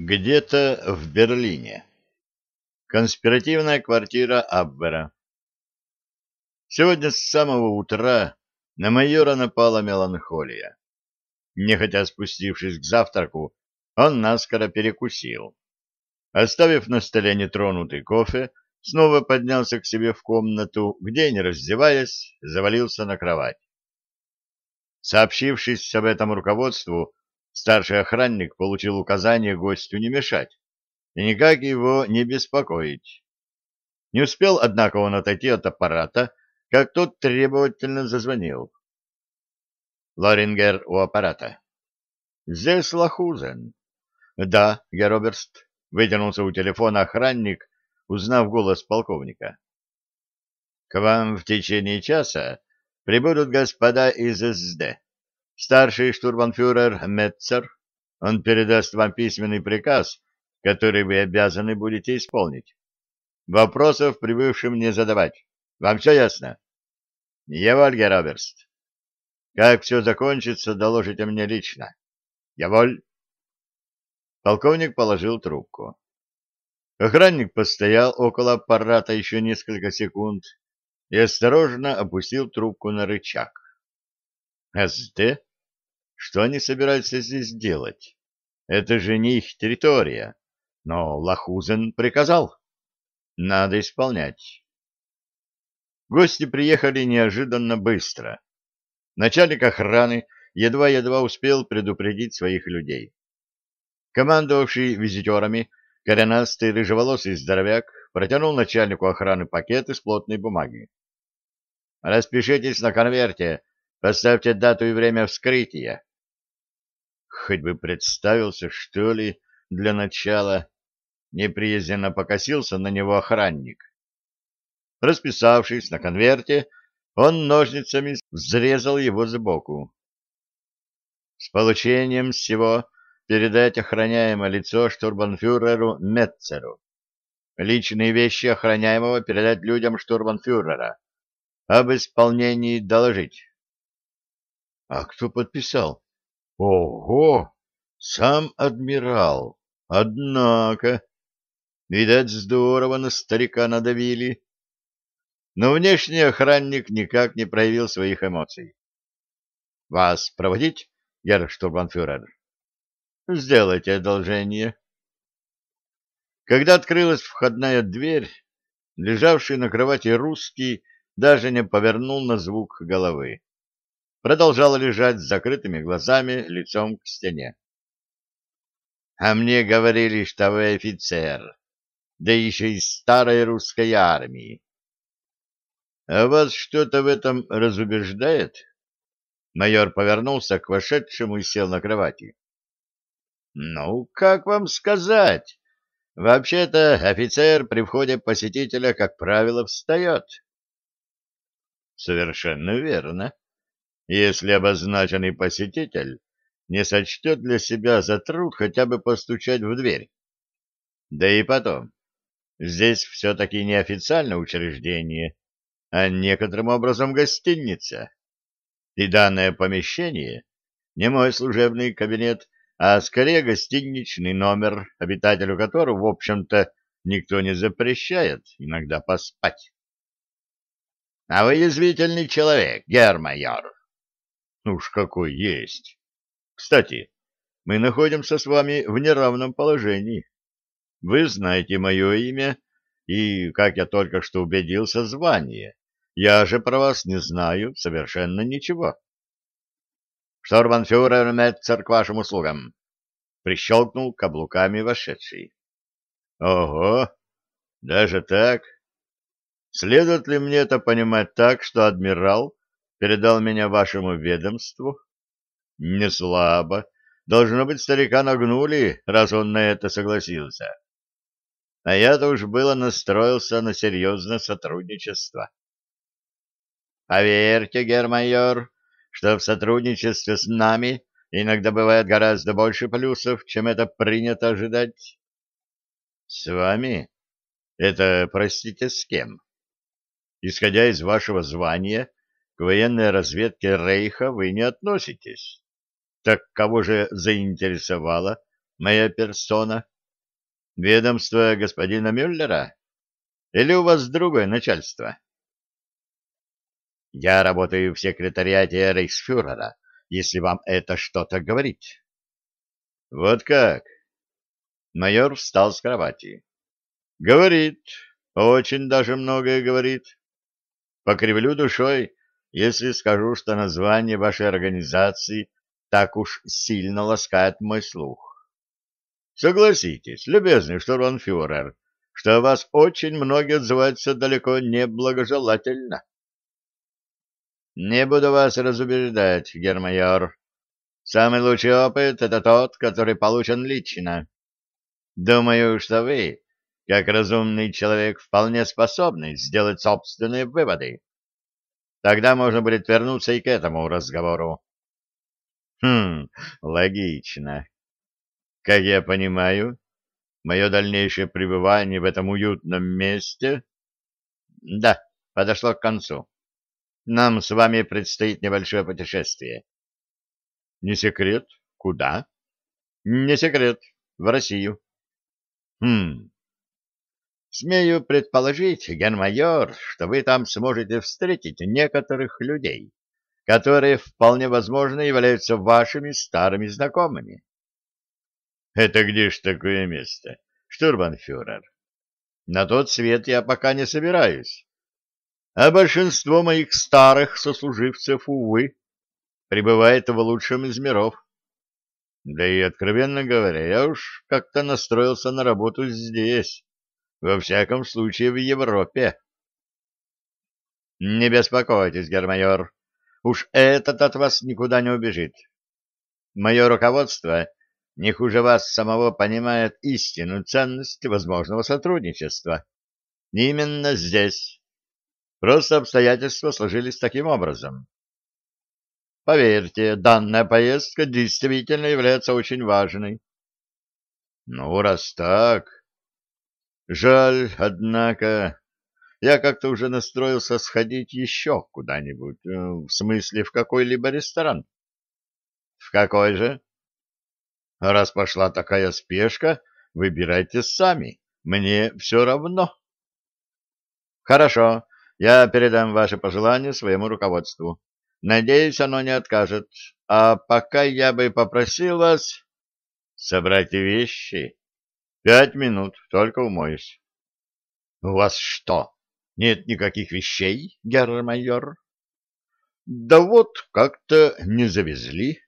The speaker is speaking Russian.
Где-то в Берлине. Конспиративная квартира Абвера. Сегодня с самого утра на майора напала меланхолия. Нехотя спустившись к завтраку, он наскоро перекусил. Оставив на столе нетронутый кофе, снова поднялся к себе в комнату, где, не раздеваясь, завалился на кровать. Сообщившись об этом руководству, Старший охранник получил указание гостю не мешать и никак его не беспокоить. Не успел, однако, он отойти от аппарата, как тот требовательно зазвонил. Лорингер у аппарата. «Здесь Лохузен». «Да, Героберст», — вытянулся у телефона охранник, узнав голос полковника. «К вам в течение часа прибудут господа из СД. Старший штурманфюрер Метцер, он передаст вам письменный приказ, который вы обязаны будете исполнить. Вопросов прибывшим не задавать. Вам все ясно? Яволь, Гераберст. Как все закончится, доложите мне лично. Яволь. Полковник положил трубку. Охранник постоял около аппарата еще несколько секунд и осторожно опустил трубку на рычаг. СД? Что они собираются здесь делать? Это же не их территория. Но Лахузен приказал. Надо исполнять. Гости приехали неожиданно быстро. Начальник охраны едва-едва успел предупредить своих людей. Командовавший визитерами, коренастый рыжеволосый здоровяк протянул начальнику охраны пакет из плотной бумаги. «Распишитесь на конверте, поставьте дату и время вскрытия. Хоть бы представился, что ли, для начала. Неприязненно покосился на него охранник. Расписавшись на конверте, он ножницами взрезал его сбоку. С получением всего передать охраняемое лицо штурбанфюреру Метцеру. Личные вещи охраняемого передать людям штурбанфюрера. Об исполнении доложить. — А кто подписал? Ого! Сам адмирал! Однако! Видать, здорово на старика надавили. Но внешний охранник никак не проявил своих эмоций. — Вас проводить, геррштурбанфюрер? — Сделайте одолжение. Когда открылась входная дверь, лежавший на кровати русский даже не повернул на звук головы продолжала лежать с закрытыми глазами лицом к стене. — А мне говорили, что вы офицер, да еще из старой русской армии. — А вас что-то в этом разубеждает? Майор повернулся к вошедшему и сел на кровати. — Ну, как вам сказать? Вообще-то офицер при входе посетителя, как правило, встает. — Совершенно верно если обозначенный посетитель не сочтет для себя за труд хотя бы постучать в дверь. Да и потом, здесь все-таки не официальное учреждение, а некоторым образом гостиница. И данное помещение не мой служебный кабинет, а скорее гостиничный номер, обитателю которого, в общем-то, никто не запрещает иногда поспать. — А вы язвительный человек, гермайор, Уж какой есть. Кстати, мы находимся с вами в неравном положении. Вы знаете мое имя и, как я только что убедился, звание. Я же про вас не знаю совершенно ничего. Шторманфюрер Метцер к вашим услугам. Прищелкнул каблуками вошедший. Ого, даже так? Следует ли мне это понимать так, что адмирал передал меня вашему ведомству? Не слабо. Должно быть, старика нагнули, раз он на это согласился. А я-то уж было настроился на серьезное сотрудничество. Поверьте, гермайор, что в сотрудничестве с нами иногда бывает гораздо больше плюсов, чем это принято ожидать. С вами? Это, простите, с кем? Исходя из вашего звания, к военной разведке Рейха вы не относитесь. Так кого же заинтересовало моя персона? Ведомство господина Мюллера? Или у вас другое начальство? Я работаю в секретариате рейхсфюрера, если вам это что-то говорит. Вот как? Майор встал с кровати. Говорит, очень даже многое говорит. Покривлю душой, если скажу, что название вашей организации так уж сильно ласкает мой слух. Согласитесь, любезный штурманфюрер, что о вас очень многие отзываются далеко не благожелательно. Не буду вас разубеждать, гермайор. Самый лучший опыт — это тот, который получен лично. Думаю, что вы, как разумный человек, вполне способны сделать собственные выводы. Тогда можно будет вернуться и к этому разговору. Хм, логично. Как я понимаю, мое дальнейшее пребывание в этом уютном месте... Да, подошло к концу. Нам с вами предстоит небольшое путешествие. Не секрет? Куда? Не секрет. В Россию. Хм. Смею предположить, генмайор, что вы там сможете встретить некоторых людей, которые вполне возможно являются вашими старыми знакомыми. Это где ж такое место, штурманфюрер? На тот свет я пока не собираюсь а большинство моих старых сослуживцев, увы, пребывает в лучшем из миров. Да и, откровенно говоря, я уж как-то настроился на работу здесь, во всяком случае в Европе. Не беспокойтесь, гермайор, уж этот от вас никуда не убежит. Мое руководство не хуже вас самого понимает истинную ценность возможного сотрудничества. Именно здесь, Просто обстоятельства сложились таким образом. Поверьте, данная поездка действительно является очень важной. Ну, раз так... Жаль, однако, я как-то уже настроился сходить еще куда-нибудь, э, в смысле в какой-либо ресторан. В какой же? Раз пошла такая спешка, выбирайте сами, мне все равно. Хорошо, я передам ваши пожелания своему руководству. Надеюсь, оно не откажет. А пока я бы попросил вас собрать вещи. Пять минут, только умоюсь. — У вас что, нет никаких вещей, герр-майор? — Да вот, как-то не завезли.